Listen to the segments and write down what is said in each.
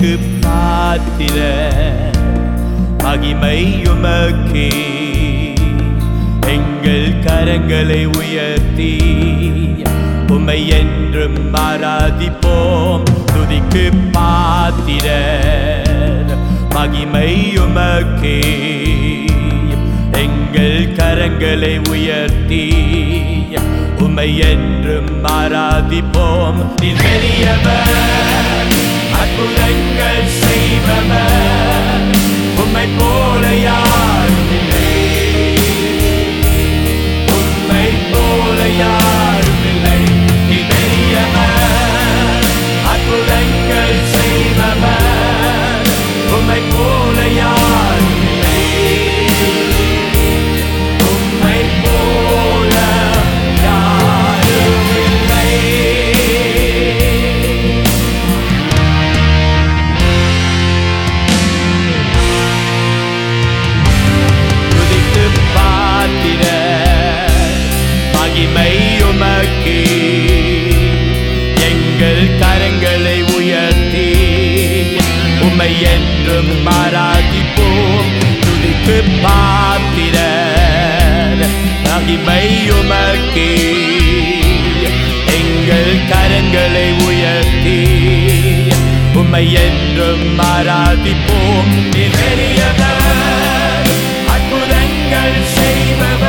துதிக்கு பாத்திர மகிமையுமக்கே எங்கள் கரங்களை உயர்த்தி உமை என்றும் ஆராதிப்போம். துதிக்கு பாத்திர மகிமையுமக்கே எங்கள் கரங்களை உயர்த்தி உமை என்றும் ஆராதிப்போம். நீ பெரியவர். அற்புதங்கள் செய்பவர் மகிமை எங்கள் கரங்களை உயர்த்தி. உம்மை என்றும் ஆராதிப்போம். நீ அற்புதங்கள் செய்பவர்.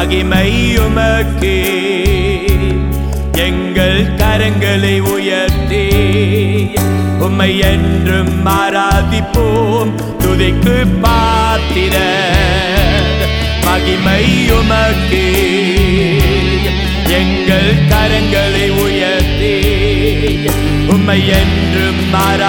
மகிமை உமக்கே எங்கள் கரங்களை உயர்த்தி. உம்மை என்றும் ஆராதிப்போம். துதிக்கு பாத்திர. மகிமை உமக்கே எங்கள் கரங்களை உயர்த்தி. உம்மை என்றும் ஆராதிப்போம்